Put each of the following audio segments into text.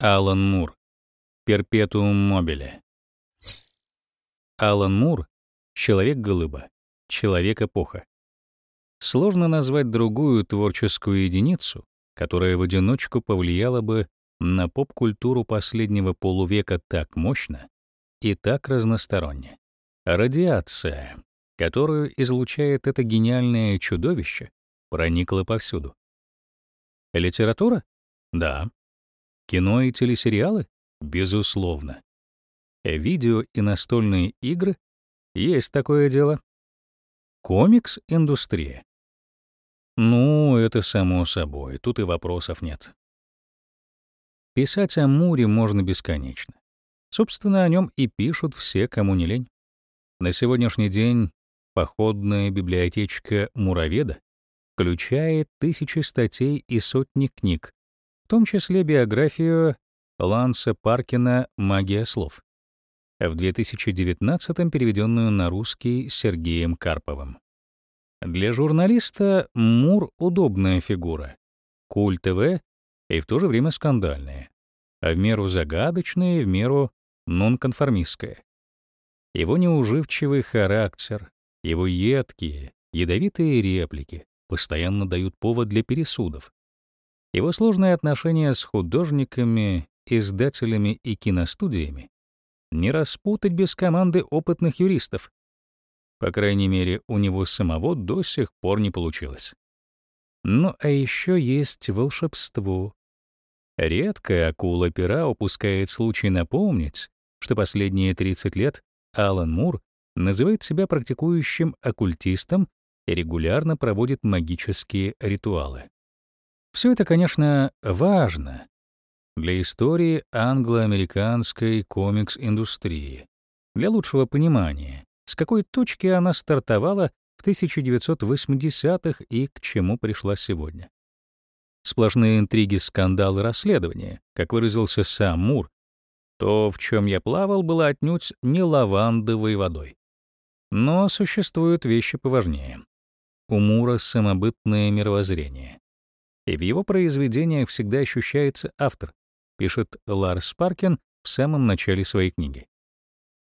Алан Мур. Перпетуум мобиле. Алан Мур — человек-глыба, человек-эпоха. Сложно назвать другую творческую единицу, которая в одиночку повлияла бы на поп-культуру последнего полувека так мощно и так разносторонне. Радиация, которую излучает это гениальное чудовище, проникла повсюду. Литература? Да. Кино и телесериалы? Безусловно. Видео и настольные игры? Есть такое дело. Комикс-индустрия? Ну, это само собой, тут и вопросов нет. Писать о Муре можно бесконечно. Собственно, о нем и пишут все, кому не лень. На сегодняшний день походная библиотечка Мураведа включает тысячи статей и сотни книг, в том числе биографию Ланса Паркина «Магия слов», в 2019-м переведенную на русский Сергеем Карповым. Для журналиста Мур — удобная фигура, культовая и в то же время скандальная, а в меру загадочная и в меру нонконформистская. Его неуживчивый характер, его едкие, ядовитые реплики постоянно дают повод для пересудов, его сложные отношения с художниками, издателями и киностудиями не распутать без команды опытных юристов. По крайней мере, у него самого до сих пор не получилось. Ну а еще есть волшебство. Редко акула-пера упускает случай напомнить, что последние 30 лет Алан Мур называет себя практикующим оккультистом и регулярно проводит магические ритуалы. Все это, конечно, важно для истории англо-американской комикс-индустрии, для лучшего понимания, с какой точки она стартовала в 1980-х и к чему пришла сегодня. Сплошные интриги, скандалы, расследования, как выразился сам Мур, то, в чем я плавал, было отнюдь не лавандовой водой. Но существуют вещи поважнее. У Мура самобытное мировоззрение и в его произведениях всегда ощущается автор, пишет Ларс Паркин в самом начале своей книги.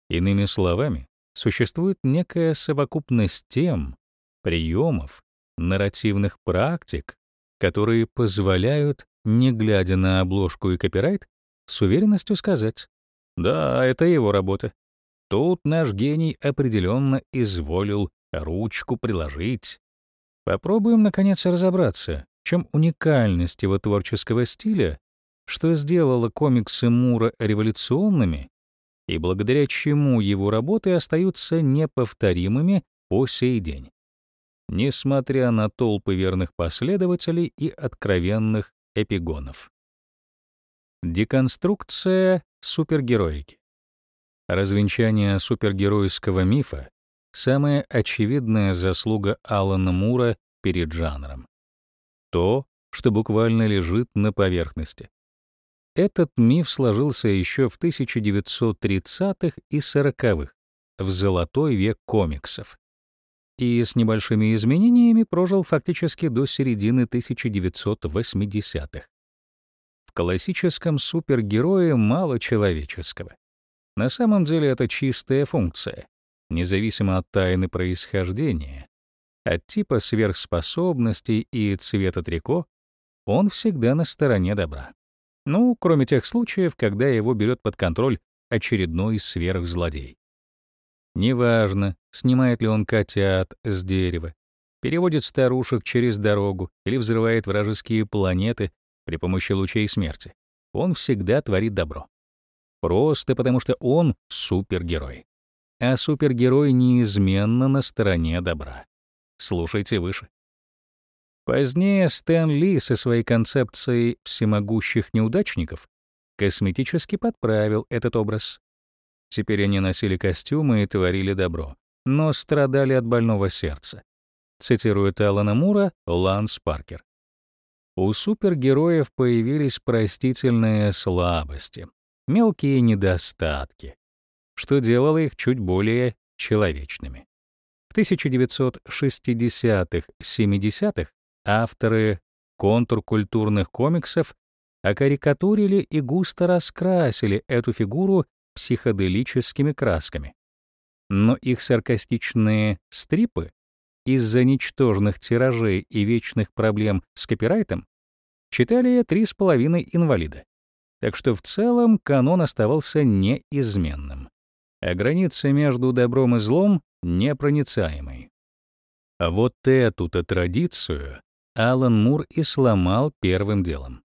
Иными словами, существует некая совокупность тем, приемов, нарративных практик, которые позволяют, не глядя на обложку и копирайт, с уверенностью сказать «Да, это его работа. Тут наш гений определенно изволил ручку приложить». Попробуем, наконец, разобраться, чем уникальность его творческого стиля, что сделало комиксы Мура революционными и благодаря чему его работы остаются неповторимыми по сей день, несмотря на толпы верных последователей и откровенных эпигонов. Деконструкция супергероики. Развенчание супергеройского мифа — самая очевидная заслуга Алана Мура перед жанром то, что буквально лежит на поверхности. Этот миф сложился еще в 1930-х и 40-х, в золотой век комиксов, и с небольшими изменениями прожил фактически до середины 1980-х. В классическом супергерое мало человеческого. На самом деле это чистая функция, независимо от тайны происхождения, от типа сверхспособностей и цвета трико, он всегда на стороне добра. Ну, кроме тех случаев, когда его берет под контроль очередной сверхзлодей. Неважно, снимает ли он котят с дерева, переводит старушек через дорогу или взрывает вражеские планеты при помощи лучей смерти. Он всегда творит добро. Просто потому что он супергерой. А супергерой неизменно на стороне добра. Слушайте выше. Позднее Стэн Ли со своей концепцией всемогущих неудачников косметически подправил этот образ. Теперь они носили костюмы и творили добро, но страдали от больного сердца. Цитирует Алана Мура Ланс Паркер. У супергероев появились простительные слабости, мелкие недостатки, что делало их чуть более человечными. В 1960-70-х авторы контркультурных комиксов окарикатурили и густо раскрасили эту фигуру психоделическими красками. Но их саркастичные стрипы из-за ничтожных тиражей и вечных проблем с копирайтом читали три с половиной инвалида. Так что в целом канон оставался неизменным, а граница между добром и злом непроницаемой. А вот эту-то традицию Алан Мур и сломал первым делом.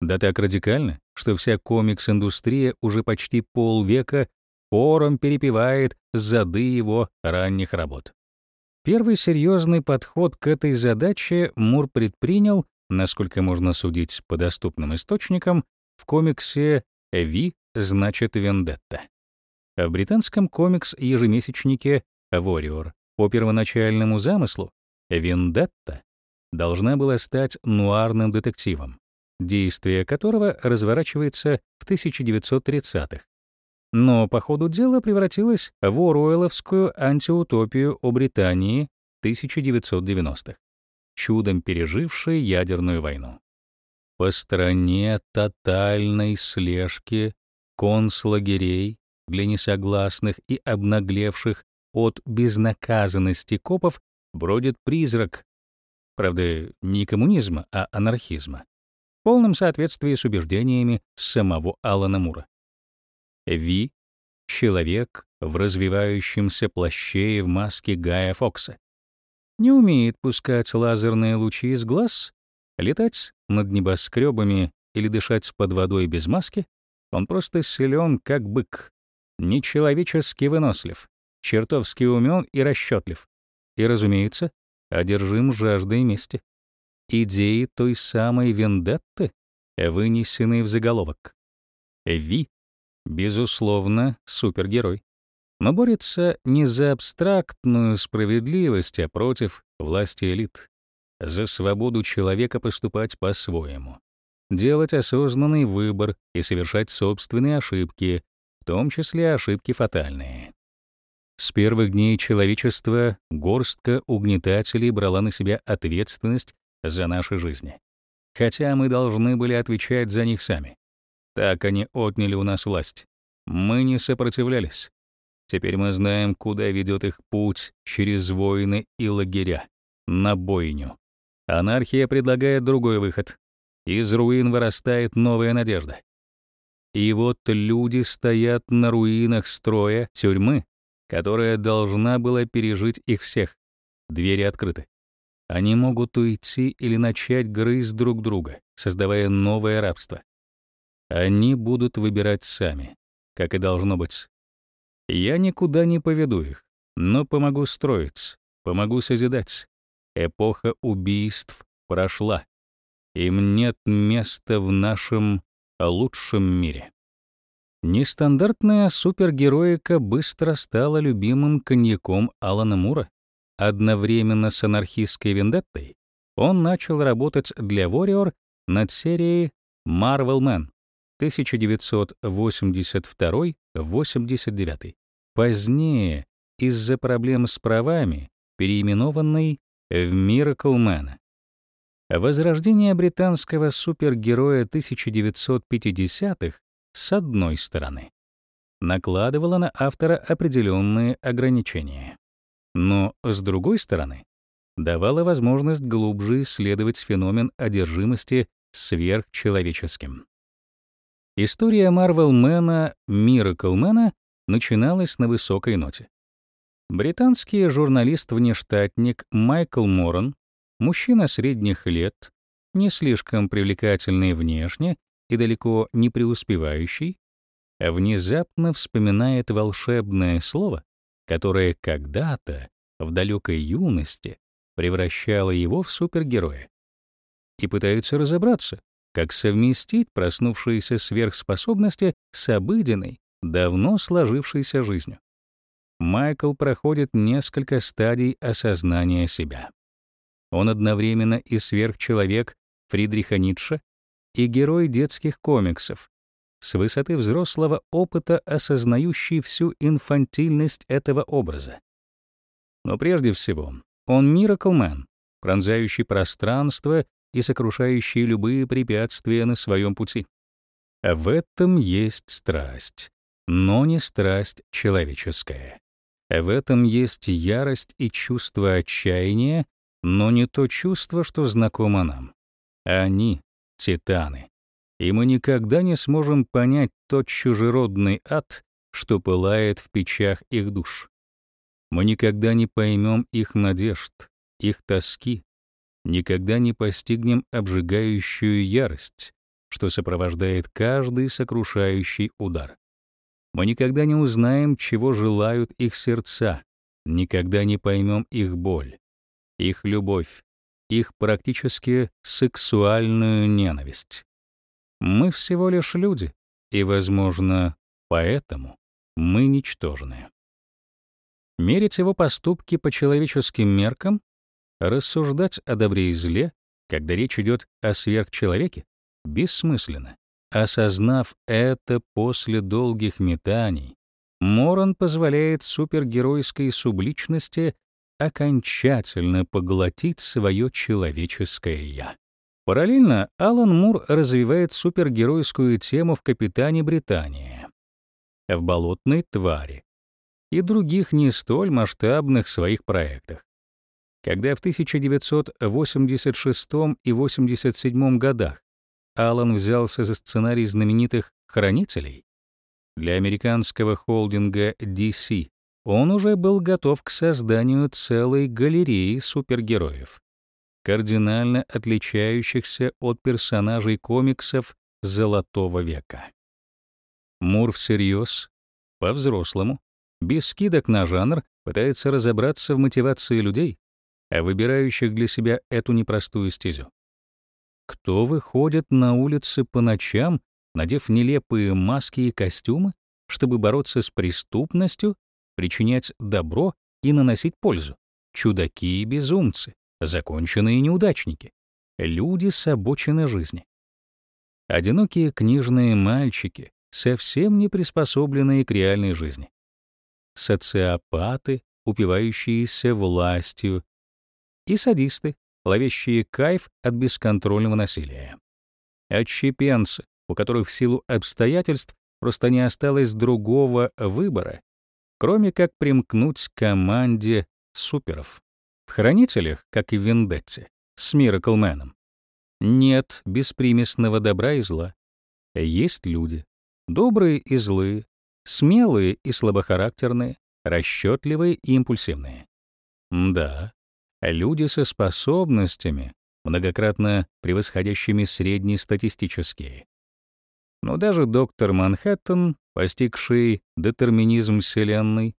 Да так радикально, что вся комикс-индустрия уже почти полвека пором перепевает зады его ранних работ. Первый серьезный подход к этой задаче Мур предпринял, насколько можно судить по доступным источникам, в комиксе «Ви» значит «Вендетта». А в британском комикс-ежемесячнике «Warrior» по первоначальному замыслу «Вендетта» должна была стать нуарным детективом, действие которого разворачивается в 1930-х. Но по ходу дела превратилось в Оруэлловскую антиутопию о Британии 1990-х, чудом пережившей ядерную войну. По стране тотальной слежки концлагерей для несогласных и обнаглевших от безнаказанности копов бродит призрак, правда, не коммунизма, а анархизма, в полном соответствии с убеждениями самого Алана Мура. Ви — человек в развивающемся плаще и в маске Гая Фокса. Не умеет пускать лазерные лучи из глаз, летать над небоскребами или дышать под водой без маски. Он просто силен, как бык, нечеловечески вынослив, чертовски умен и расчетлив. И, разумеется, одержим жаждой мести. Идеи той самой вендетты, вынесенные в заголовок. Ви Безусловно, супергерой. Но борется не за абстрактную справедливость, а против власти элит. За свободу человека поступать по-своему. Делать осознанный выбор и совершать собственные ошибки, в том числе ошибки фатальные. С первых дней человечества горстка угнетателей брала на себя ответственность за наши жизни. Хотя мы должны были отвечать за них сами. Так они отняли у нас власть. Мы не сопротивлялись. Теперь мы знаем, куда ведет их путь через войны и лагеря, на бойню. Анархия предлагает другой выход. Из руин вырастает новая надежда. И вот люди стоят на руинах строя тюрьмы, которая должна была пережить их всех. Двери открыты. Они могут уйти или начать грызть друг друга, создавая новое рабство. Они будут выбирать сами, как и должно быть. Я никуда не поведу их, но помогу строить, помогу созидать. Эпоха убийств прошла. Им нет места в нашем лучшем мире. Нестандартная супергероика быстро стала любимым коньяком Алана Мура. Одновременно с анархистской вендеттой он начал работать для Warrior над серией Marvel Man, 1982-89. Позднее, из-за проблем с правами, переименованный в Miracle Man. Возрождение британского супергероя 1950-х с одной стороны накладывало на автора определенные ограничения, но с другой стороны давало возможность глубже исследовать феномен одержимости сверхчеловеческим. История Марвелмена Мираклмена начиналась на высокой ноте. Британский журналист-внештатник Майкл Моран, мужчина средних лет, не слишком привлекательный внешне и далеко не преуспевающий, внезапно вспоминает волшебное слово, которое когда-то, в далекой юности, превращало его в супергероя. И пытается разобраться, как совместить проснувшиеся сверхспособности с обыденной, давно сложившейся жизнью. Майкл проходит несколько стадий осознания себя. Он одновременно и сверхчеловек Фридриха Ницше, и герой детских комиксов, с высоты взрослого опыта осознающий всю инфантильность этого образа. Но прежде всего, он Мираклмен, пронзающий пространство и сокрушающий любые препятствия на своем пути. В этом есть страсть, но не страсть человеческая. В этом есть ярость и чувство отчаяния, но не то чувство, что знакомо нам. Они — титаны. И мы никогда не сможем понять тот чужеродный ад, что пылает в печах их душ. Мы никогда не поймем их надежд, их тоски, никогда не постигнем обжигающую ярость, что сопровождает каждый сокрушающий удар. Мы никогда не узнаем, чего желают их сердца, никогда не поймем их боль, их любовь, их практически сексуальную ненависть. Мы всего лишь люди, и, возможно, поэтому мы ничтожны. Мерить его поступки по человеческим меркам, рассуждать о добре и зле, когда речь идет о сверхчеловеке, бессмысленно. Осознав это после долгих метаний, Моран позволяет супергеройской субличности окончательно поглотить свое человеческое «я». Параллельно Алан Мур развивает супергеройскую тему в «Капитане Британии», в «Болотной твари» и других не столь масштабных своих проектах. Когда в 1986 и 87 годах Алан взялся за сценарий знаменитых «Хранителей», для американского холдинга DC он уже был готов к созданию целой галереи супергероев, кардинально отличающихся от персонажей комиксов Золотого века. Мур всерьез, по-взрослому, без скидок на жанр, пытается разобраться в мотивации людей, а выбирающих для себя эту непростую стезю. Кто выходит на улицы по ночам, надев нелепые маски и костюмы, чтобы бороться с преступностью причинять добро и наносить пользу. Чудаки и безумцы, законченные неудачники, люди с обочины жизни. Одинокие книжные мальчики, совсем не приспособленные к реальной жизни. Социопаты, упивающиеся властью, и садисты, ловящие кайф от бесконтрольного насилия. Отщепенцы, у которых в силу обстоятельств просто не осталось другого выбора, кроме как примкнуть к команде суперов. В «Хранителях», как и в «Вендетте», с Мираклменом, нет беспримесного добра и зла. Есть люди, добрые и злые, смелые и слабохарактерные, расчетливые и импульсивные. Да, люди со способностями, многократно превосходящими среднестатистические. Но даже доктор Манхэттен постигший детерминизм Вселенной,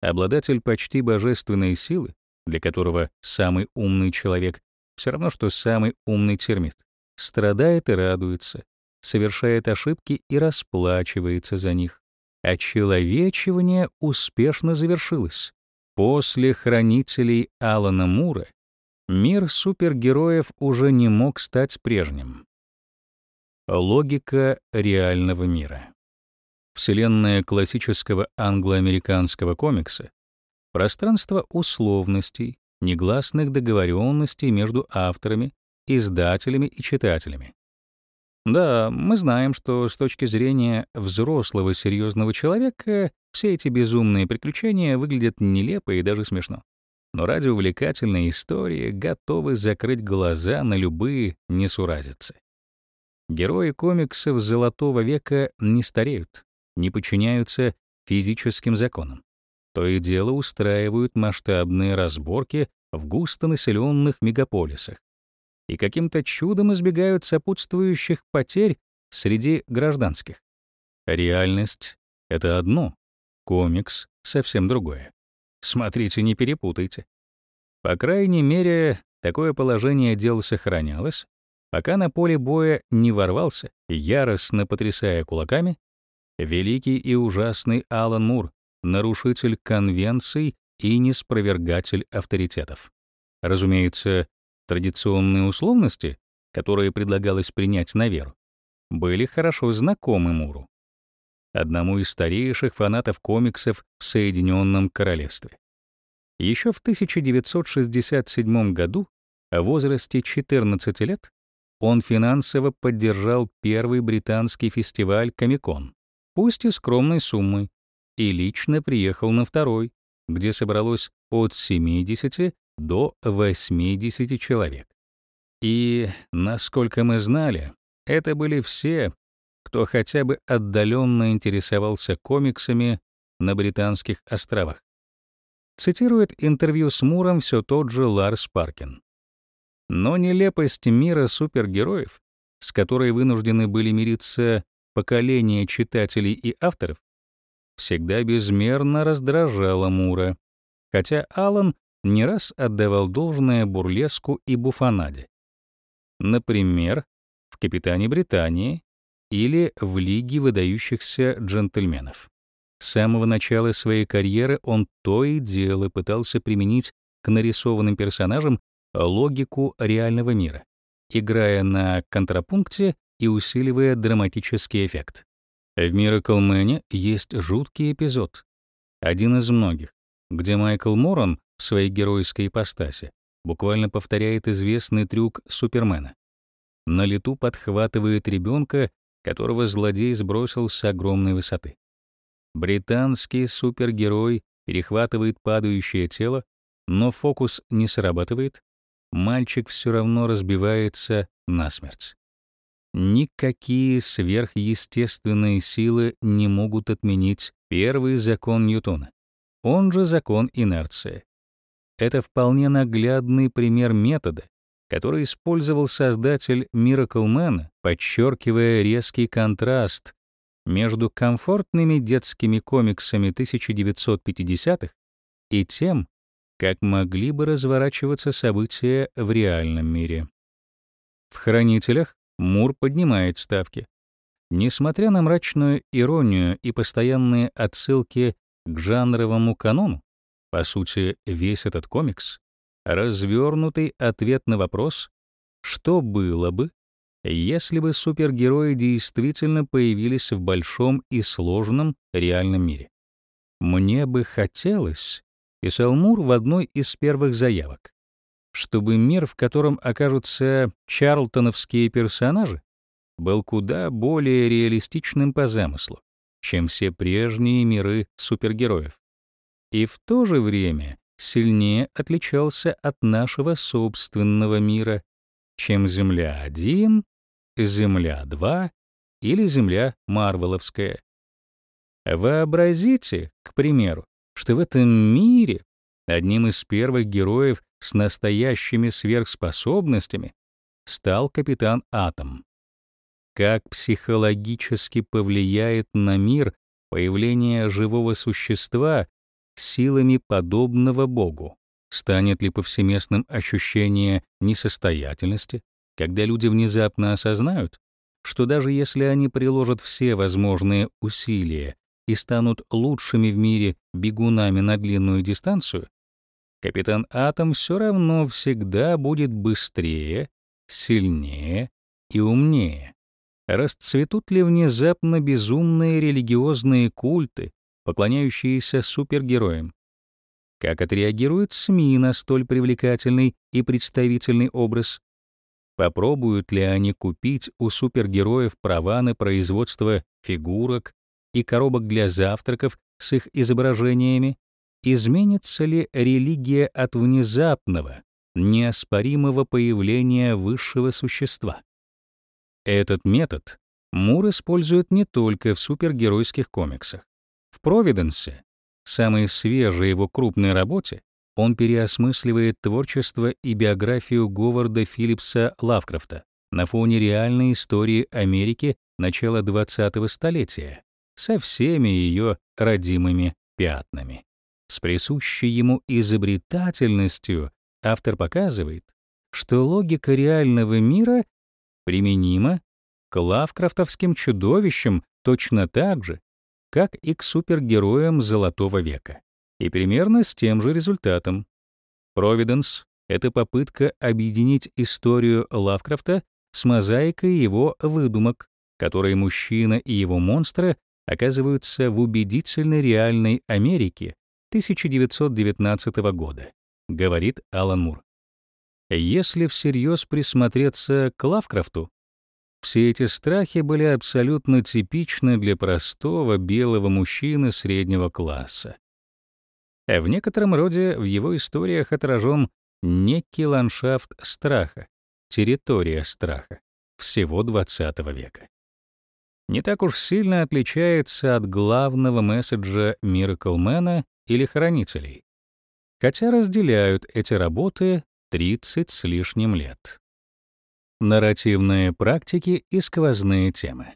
обладатель почти божественной силы, для которого самый умный человек все равно, что самый умный термит, страдает и радуется, совершает ошибки и расплачивается за них. Очеловечивание успешно завершилось. После хранителей Алана Мура мир супергероев уже не мог стать прежним. Логика реального мира. Вселенная классического англо-американского комикса — пространство условностей, негласных договоренностей между авторами, издателями и читателями. Да, мы знаем, что с точки зрения взрослого серьезного человека все эти безумные приключения выглядят нелепо и даже смешно. Но ради увлекательной истории готовы закрыть глаза на любые несуразицы. Герои комиксов Золотого века не стареют, не подчиняются физическим законам. То и дело устраивают масштабные разборки в густонаселенных мегаполисах и каким-то чудом избегают сопутствующих потерь среди гражданских. Реальность — это одно, комикс — совсем другое. Смотрите, не перепутайте. По крайней мере, такое положение дел сохранялось, пока на поле боя не ворвался, яростно потрясая кулаками, великий и ужасный Алан Мур, нарушитель конвенций и неспровергатель авторитетов. Разумеется, традиционные условности, которые предлагалось принять на веру, были хорошо знакомы Муру, одному из старейших фанатов комиксов в Соединенном Королевстве. Еще в 1967 году, в возрасте 14 лет, он финансово поддержал первый британский фестиваль Комикон, пусть и скромной суммой, и лично приехал на второй, где собралось от 70 до 80 человек. И, насколько мы знали, это были все, кто хотя бы отдаленно интересовался комиксами на Британских островах. Цитирует интервью с Муром все тот же Ларс Паркин. Но нелепость мира супергероев, с которой вынуждены были мириться поколения читателей и авторов, всегда безмерно раздражала Мура, хотя Аллан не раз отдавал должное бурлеску и буфанаде. Например, в «Капитане Британии» или в «Лиге выдающихся джентльменов». С самого начала своей карьеры он то и дело пытался применить к нарисованным персонажам логику реального мира, играя на контрапункте и усиливая драматический эффект. В Man есть жуткий эпизод, один из многих, где Майкл Морон в своей геройской ипостаси буквально повторяет известный трюк Супермена. На лету подхватывает ребенка, которого злодей сбросил с огромной высоты. Британский супергерой перехватывает падающее тело, но фокус не срабатывает, мальчик все равно разбивается насмерть. Никакие сверхъестественные силы не могут отменить первый закон Ньютона, он же закон инерции. Это вполне наглядный пример метода, который использовал создатель Miracle Man, подчеркивая резкий контраст между комфортными детскими комиксами 1950-х и тем, как могли бы разворачиваться события в реальном мире. В «Хранителях» Мур поднимает ставки. Несмотря на мрачную иронию и постоянные отсылки к жанровому канону, по сути, весь этот комикс — развернутый ответ на вопрос, что было бы, если бы супергерои действительно появились в большом и сложном реальном мире. Мне бы хотелось, писал Мур в одной из первых заявок, чтобы мир, в котором окажутся чарлтоновские персонажи, был куда более реалистичным по замыслу, чем все прежние миры супергероев. И в то же время сильнее отличался от нашего собственного мира, чем Земля-1, Земля-2 или Земля Марвеловская. Вообразите, к примеру, что в этом мире одним из первых героев с настоящими сверхспособностями стал капитан Атом. Как психологически повлияет на мир появление живого существа силами подобного Богу? Станет ли повсеместным ощущение несостоятельности, когда люди внезапно осознают, что даже если они приложат все возможные усилия и станут лучшими в мире бегунами на длинную дистанцию, капитан Атом все равно всегда будет быстрее, сильнее и умнее. Расцветут ли внезапно безумные религиозные культы, поклоняющиеся супергероям? Как отреагируют СМИ на столь привлекательный и представительный образ? Попробуют ли они купить у супергероев права на производство фигурок, и коробок для завтраков с их изображениями, изменится ли религия от внезапного, неоспоримого появления высшего существа. Этот метод Мур использует не только в супергеройских комиксах. В «Провиденсе», самой свежей его крупной работе, он переосмысливает творчество и биографию Говарда Филлипса Лавкрафта на фоне реальной истории Америки начала 20-го столетия, со всеми ее родимыми пятнами. С присущей ему изобретательностью автор показывает, что логика реального мира применима к лавкрафтовским чудовищам точно так же, как и к супергероям Золотого века. И примерно с тем же результатом. «Провиденс» — это попытка объединить историю Лавкрафта с мозаикой его выдумок, которые мужчина и его монстры оказываются в убедительно реальной Америке 1919 года, говорит Алан Мур. Если всерьез присмотреться к Лавкрафту, все эти страхи были абсолютно типичны для простого белого мужчины среднего класса. А в некотором роде в его историях отражен некий ландшафт страха, территория страха всего XX века. Не так уж сильно отличается от главного месседжа Мираклмена или Хранителей, хотя разделяют эти работы 30 с лишним лет. Нарративные практики и сквозные темы.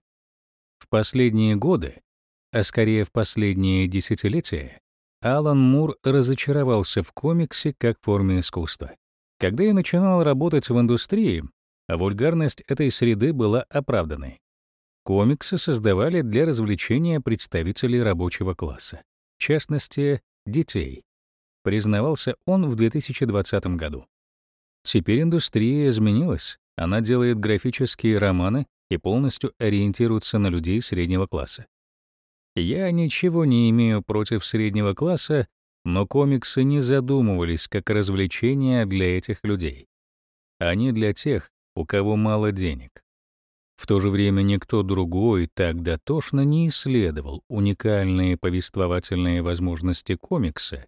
В последние годы, а скорее в последние десятилетия, Алан Мур разочаровался в комиксе как форме искусства. Когда я начинал работать в индустрии, вульгарность этой среды была оправданной. Комиксы создавали для развлечения представителей рабочего класса, частности, детей. Признавался он в 2020 году. Теперь индустрия изменилась, она делает графические романы и полностью ориентируется на людей среднего класса. Я ничего не имею против среднего класса, но комиксы не задумывались как развлечение для этих людей. Они для тех, у кого мало денег. В то же время никто другой так дотошно не исследовал уникальные повествовательные возможности комикса,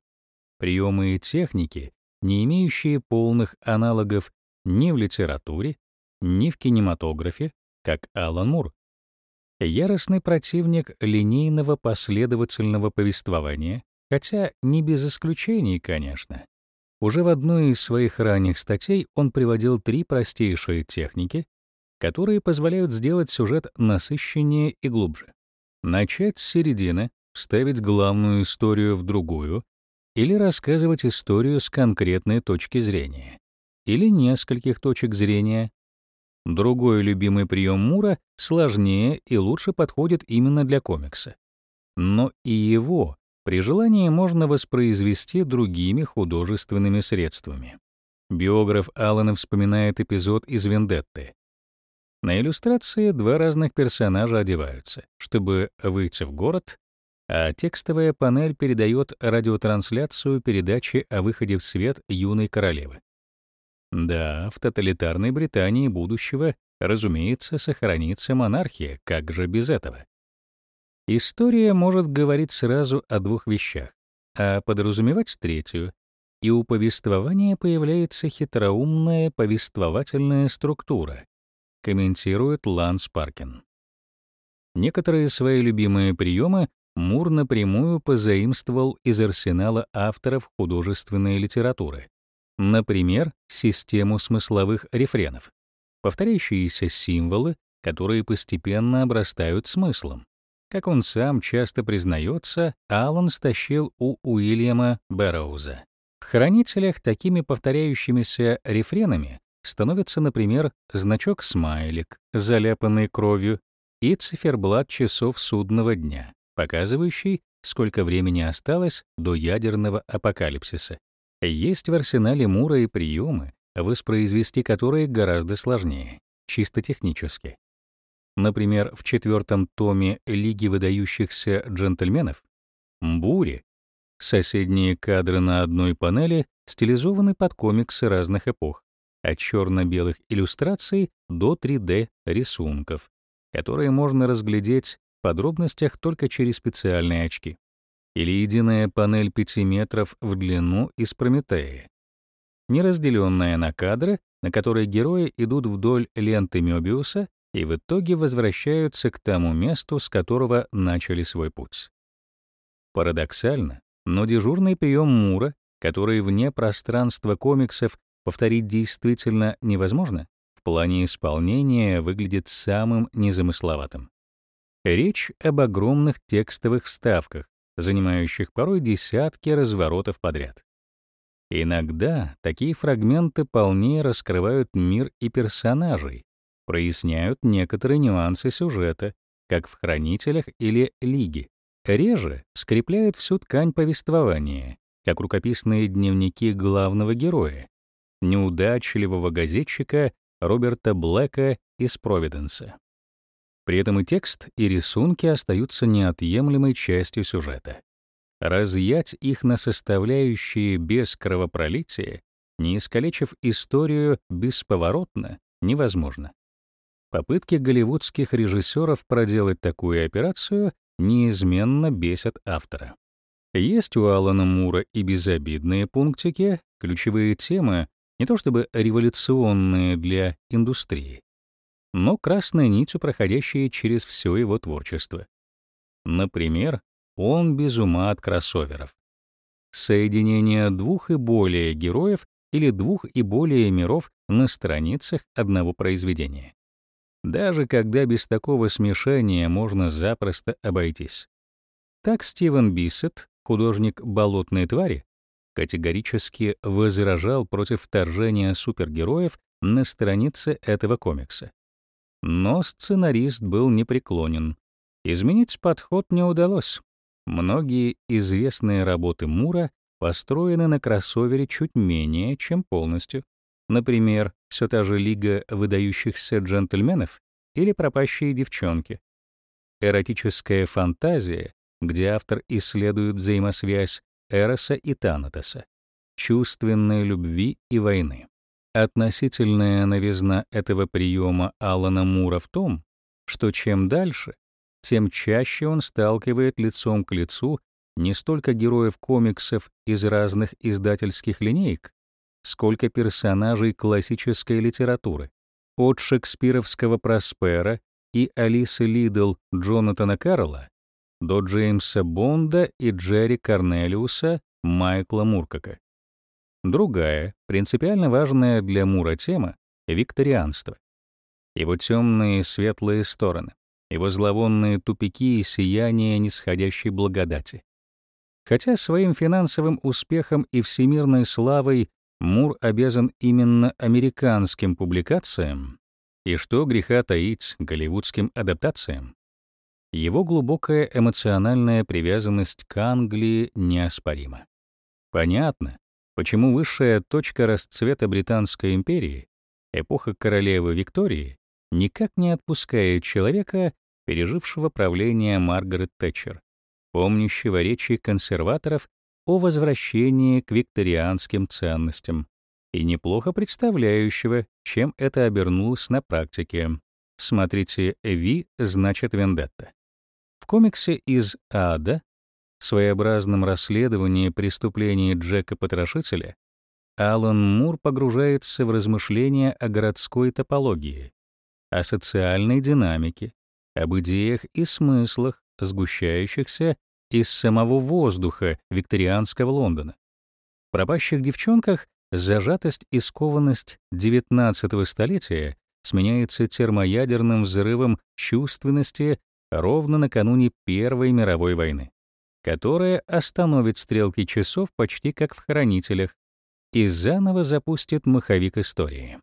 приемы и техники, не имеющие полных аналогов ни в литературе, ни в кинематографе, как Алан Мур. Яростный противник линейного последовательного повествования, хотя не без исключений, конечно. Уже в одной из своих ранних статей он приводил три простейшие техники, которые позволяют сделать сюжет насыщеннее и глубже. Начать с середины, вставить главную историю в другую или рассказывать историю с конкретной точки зрения или нескольких точек зрения. Другой любимый прием Мура сложнее и лучше подходит именно для комикса. Но и его при желании можно воспроизвести другими художественными средствами. Биограф Аллана вспоминает эпизод из «Вендетты». На иллюстрации два разных персонажа одеваются, чтобы выйти в город, а текстовая панель передает радиотрансляцию передачи о выходе в свет юной королевы. Да, в тоталитарной Британии будущего, разумеется, сохранится монархия, как же без этого? История может говорить сразу о двух вещах, а подразумевать третью, и у повествования появляется хитроумная повествовательная структура, комментирует Ланс Паркин. Некоторые свои любимые приемы Мур напрямую позаимствовал из арсенала авторов художественной литературы, Например, систему смысловых рефренов, повторяющиеся символы, которые постепенно обрастают смыслом. Как он сам часто признается, Аллан стащил у Уильяма Бэрроуза. В хранителях такими повторяющимися рефренами становятся, например, значок-смайлик, заляпанный кровью, и циферблат часов судного дня, показывающий, сколько времени осталось до ядерного апокалипсиса. Есть в арсенале Мура и приемы, воспроизвести которые гораздо сложнее, чисто технически. Например, в четвертом томе «Лиги выдающихся джентльменов» «Бури» соседние кадры на одной панели стилизованы под комиксы разных эпох, от черно-белых иллюстраций до 3D-рисунков, которые можно разглядеть в подробностях только через специальные очки или единая панель 5 метров в длину из Прометеи, неразделенная на кадры, на которые герои идут вдоль ленты Мёбиуса и в итоге возвращаются к тому месту, с которого начали свой путь. Парадоксально, но дежурный прием Мура, который вне пространства комиксов повторить действительно невозможно, в плане исполнения выглядит самым незамысловатым. Речь об огромных текстовых вставках, занимающих порой десятки разворотов подряд. Иногда такие фрагменты полнее раскрывают мир и персонажей, проясняют некоторые нюансы сюжета, как в «Хранителях» или «Лиге». Реже скрепляют всю ткань повествования, как рукописные дневники главного героя, неудачливого газетчика Роберта Блэка из Провиденса. При этом и текст, и рисунки остаются неотъемлемой частью сюжета. Разъять их на составляющие без кровопролития не искалечив историю бесповоротно, невозможно. Попытки голливудских режиссеров проделать такую операцию неизменно бесят автора. Есть у Алана Мура и безобидные пунктики, ключевые темы, не то чтобы революционные для индустрии, но красной нитью проходящие через все его творчество. Например, он без ума от кроссоверов. Соединение двух и более героев или двух и более миров на страницах одного произведения. Даже когда без такого смешения можно запросто обойтись. Так Стивен Биссет, художник «Болотной твари», категорически возражал против вторжения супергероев на странице этого комикса. Но сценарист был непреклонен. Изменить подход не удалось. Многие известные работы Мура построены на кроссовере чуть менее, чем полностью. Например, все та же Лига выдающихся джентльменов или пропащие девчонки. Эротическая фантазия, где автор исследует взаимосвязь Эроса и Танатоса, чувственной любви и войны. Относительная новизна этого приема Алана Мура в том, что чем дальше, тем чаще он сталкивает лицом к лицу не столько героев комиксов из разных издательских линеек, сколько персонажей классической литературы, от шекспировского Проспера и Алисы Лидл Джонатана Карла до Джеймса Бонда и Джерри Корнелиуса Майкла Муркака. Другая, принципиально важная для Мура тема — викторианство. Его темные и светлые стороны, его зловонные тупики и сияние нисходящей благодати. Хотя своим финансовым успехом и всемирной славой Мур обязан именно американским публикациям, и что греха таить голливудским адаптациям, его глубокая эмоциональная привязанность к Англии неоспорима. Понятно, почему высшая точка расцвета Британской империи, эпоха королевы Виктории, никак не отпускает человека, пережившего правление Маргарет Тэтчер, помнящего речи консерваторов о возвращении к викторианским ценностям и неплохо представляющего, чем это обернулось на практике. Смотрите «Ви» значит «Вендетта». В комиксе из «Ада» своеобразном расследовании преступлений Джека Потрошителя Алан Мур погружается в размышления о городской топологии, о социальной динамике, об идеях и смыслах, сгущающихся из самого воздуха викторианского Лондона. В пропащих девчонках зажатость и скованность XIX столетия сменяется термоядерным взрывом чувственности ровно накануне Первой мировой войны, которая остановит стрелки часов почти как в хранителях и заново запустит маховик истории.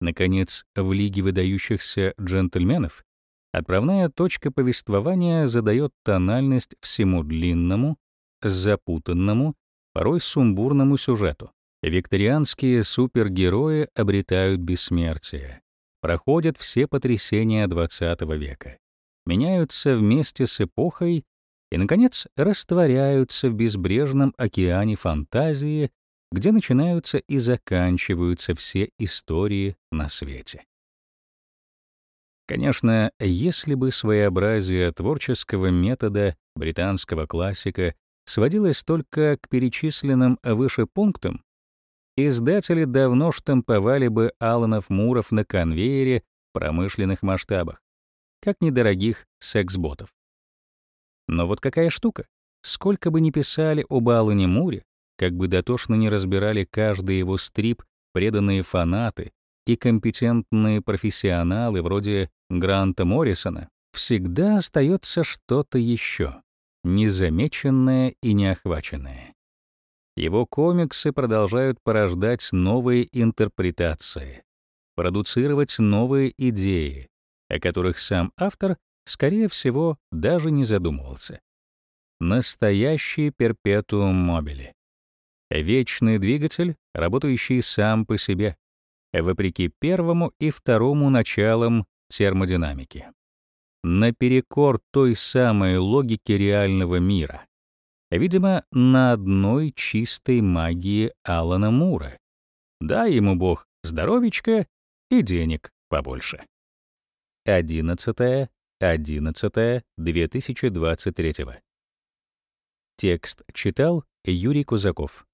Наконец, в Лиге выдающихся джентльменов отправная точка повествования задает тональность всему длинному, запутанному, порой сумбурному сюжету. Викторианские супергерои обретают бессмертие, проходят все потрясения XX века, меняются вместе с эпохой и, наконец, растворяются в безбрежном океане фантазии где начинаются и заканчиваются все истории на свете. Конечно, если бы своеобразие творческого метода британского классика сводилось только к перечисленным выше пунктам, издатели давно штамповали бы Аланов Муров на конвейере в промышленных масштабах, как недорогих секс-ботов. Но вот какая штука? Сколько бы ни писали об Алане Муре, как бы дотошно не разбирали каждый его стрип преданные фанаты и компетентные профессионалы вроде Гранта Моррисона, всегда остается что-то еще, незамеченное и неохваченное. Его комиксы продолжают порождать новые интерпретации, продуцировать новые идеи, о которых сам автор, скорее всего, даже не задумывался. Настоящий перпетуум мобили. Вечный двигатель, работающий сам по себе, вопреки первому и второму началам термодинамики. Наперекор той самой логике реального мира. Видимо, на одной чистой магии Алана Мура, Дай ему Бог здоровичка и денег побольше. 11. 11. 2023. Текст читал Юрий Кузаков.